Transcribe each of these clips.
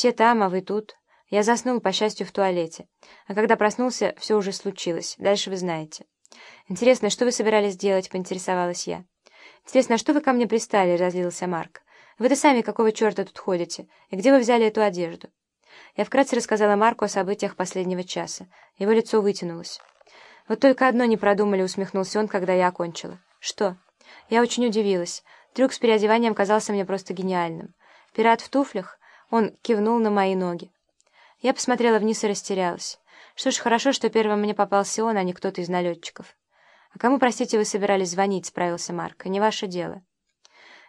Все там, а вы тут. Я заснул, по счастью, в туалете. А когда проснулся, все уже случилось. Дальше вы знаете. Интересно, что вы собирались делать, поинтересовалась я. Интересно, а что вы ко мне пристали, разлился Марк. Вы-то сами какого черта тут ходите? И где вы взяли эту одежду? Я вкратце рассказала Марку о событиях последнего часа. Его лицо вытянулось. «Вот только одно не продумали», — усмехнулся он, когда я окончила. «Что?» Я очень удивилась. Трюк с переодеванием казался мне просто гениальным. «Пират в туфлях?» Он кивнул на мои ноги. Я посмотрела вниз и растерялась. Что ж, хорошо, что первым мне попался он, а не кто-то из налетчиков. «А кому, простите, вы собирались звонить?» — справился Марк. «Не ваше дело».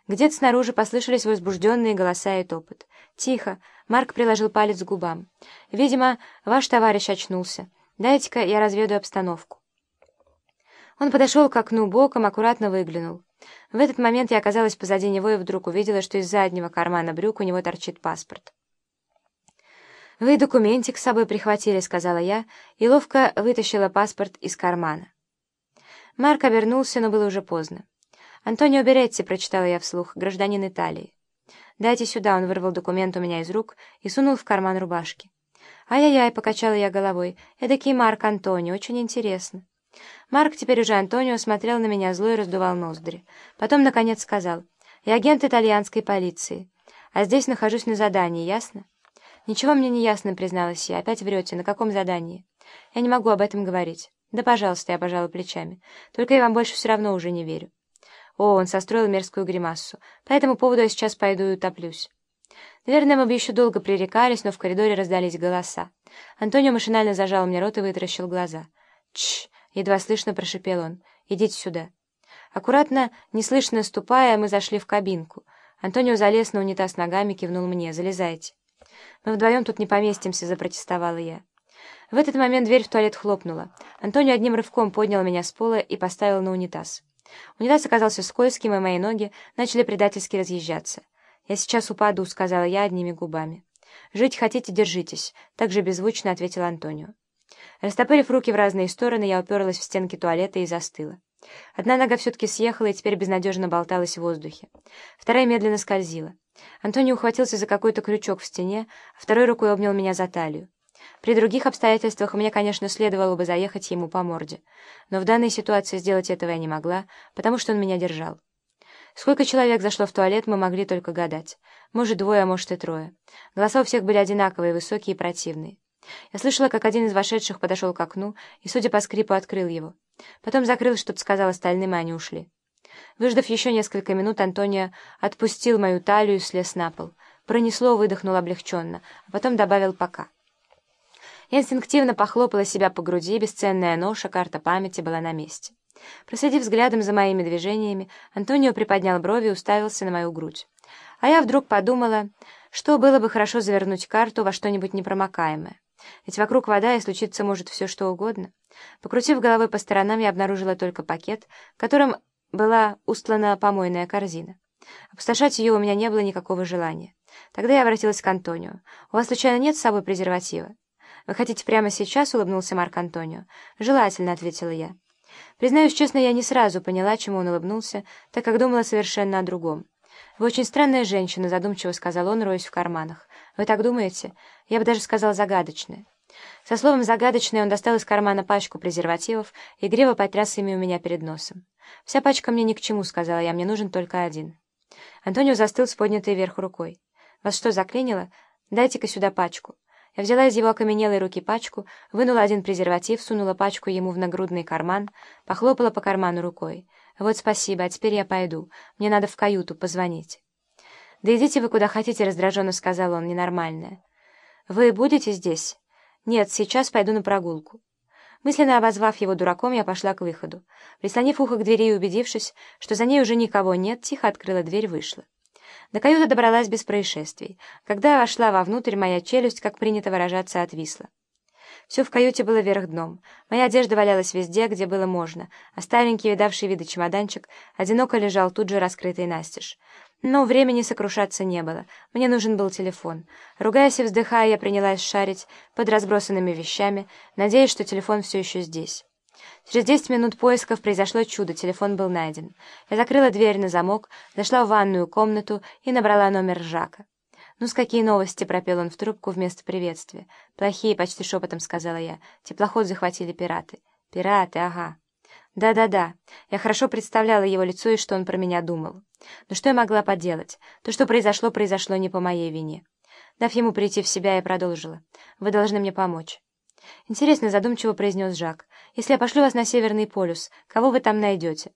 Где-то снаружи послышались возбужденные голоса и топот. «Тихо!» — Марк приложил палец к губам. «Видимо, ваш товарищ очнулся. Дайте-ка я разведу обстановку». Он подошел к окну боком, аккуратно выглянул. В этот момент я оказалась позади него и вдруг увидела, что из заднего кармана брюк у него торчит паспорт. «Вы документик с собой прихватили», — сказала я, и ловко вытащила паспорт из кармана. Марк обернулся, но было уже поздно. «Антонио Беретти», — прочитала я вслух, — «гражданин Италии». «Дайте сюда», — он вырвал документ у меня из рук и сунул в карман рубашки. «Ай-яй-яй», — покачала я головой, — «эдакий Марк Антонио, очень интересно». Марк, теперь уже Антонио, смотрел на меня зло и раздувал ноздри. Потом, наконец, сказал, «Я агент итальянской полиции, а здесь нахожусь на задании, ясно?» «Ничего мне не ясно», — призналась я. «Опять врете. На каком задании?» «Я не могу об этом говорить». «Да, пожалуйста», — я пожала плечами. «Только я вам больше все равно уже не верю». О, он состроил мерзкую гримассу. По этому поводу я сейчас пойду и утоплюсь. Наверное, мы бы еще долго пререкались, но в коридоре раздались голоса. Антонио машинально зажал мне рот и вытаращил глаза. «Тш!» — едва слышно прошипел он. «Идите сюда». Аккуратно, неслышно ступая, мы зашли в кабинку. Антонио залез на унитаз ногами, кивнул мне. «Залезайте». «Мы вдвоем тут не поместимся», — запротестовала я. В этот момент дверь в туалет хлопнула. Антонио одним рывком поднял меня с пола и поставил на унитаз. Унитаз оказался скользким, и мои ноги начали предательски разъезжаться. «Я сейчас упаду», — сказала я одними губами. «Жить хотите, держитесь», — так же беззвучно ответил Антонио. Растопырив руки в разные стороны, я уперлась в стенки туалета и застыла. Одна нога все-таки съехала и теперь безнадежно болталась в воздухе. Вторая медленно скользила. Антонио ухватился за какой-то крючок в стене, а второй рукой обнял меня за талию. При других обстоятельствах мне, конечно, следовало бы заехать ему по морде, но в данной ситуации сделать этого я не могла, потому что он меня держал. Сколько человек зашло в туалет, мы могли только гадать. Может, двое, а может и трое. Голоса у всех были одинаковые, высокие и противные. Я слышала, как один из вошедших подошел к окну и, судя по скрипу, открыл его. Потом закрыл, что-то сказал остальным, и они ушли. Выждав еще несколько минут, Антония отпустил мою талию и слез на пол. Пронесло, выдохнул облегченно, а потом добавил «пока». Я инстинктивно похлопала себя по груди, бесценная ноша, карта памяти была на месте. Проследив взглядом за моими движениями, Антонио приподнял брови и уставился на мою грудь. А я вдруг подумала, что было бы хорошо завернуть карту во что-нибудь непромокаемое. Ведь вокруг вода, и случиться может все что угодно. Покрутив головой по сторонам, я обнаружила только пакет, которым была устлана помойная корзина. Опустошать ее у меня не было никакого желания. Тогда я обратилась к Антонио. «У вас, случайно, нет с собой презерватива?» «Вы хотите прямо сейчас?» — улыбнулся Марк Антонио. «Желательно», — ответила я. Признаюсь честно, я не сразу поняла, чему он улыбнулся, так как думала совершенно о другом. «Вы очень странная женщина», — задумчиво сказал он, роясь в карманах. «Вы так думаете? Я бы даже сказал загадочная». Со словом «загадочная» он достал из кармана пачку презервативов и грево потряс ими у меня перед носом. «Вся пачка мне ни к чему», — сказала я, — «мне нужен только один». Антонио застыл с поднятой вверх рукой. «Вас что, заклинило? Дайте-ка сюда пачку». Я взяла из его окаменелой руки пачку, вынула один презерватив, сунула пачку ему в нагрудный карман, похлопала по карману рукой. «Вот спасибо, а теперь я пойду. Мне надо в каюту позвонить». «Да идите вы куда хотите», — раздраженно сказал он, ненормальная. «Вы будете здесь?» «Нет, сейчас пойду на прогулку». Мысленно обозвав его дураком, я пошла к выходу. Прислонив ухо к двери и убедившись, что за ней уже никого нет, тихо открыла дверь, вышла. До каюты добралась без происшествий. Когда вошла вовнутрь, моя челюсть, как принято выражаться, отвисла. Все в каюте было вверх дном. Моя одежда валялась везде, где было можно, а старенький, видавший виды чемоданчик, одиноко лежал тут же раскрытый настежь. Но времени сокрушаться не было. Мне нужен был телефон. Ругаясь и вздыхая, я принялась шарить под разбросанными вещами, надеясь, что телефон все еще здесь. Через 10 минут поисков произошло чудо, телефон был найден. Я закрыла дверь на замок, зашла в ванную комнату и набрала номер Жака. «Ну-с, какие новости?» — пропел он в трубку вместо приветствия. «Плохие», — почти шепотом сказала я. «Теплоход захватили пираты». «Пираты, ага». «Да-да-да». Я хорошо представляла его лицо и что он про меня думал. Но что я могла поделать? То, что произошло, произошло не по моей вине. Дав ему прийти в себя, я продолжила. «Вы должны мне помочь». «Интересно», — задумчиво произнес Жак. «Если я пошлю вас на Северный полюс, кого вы там найдете?»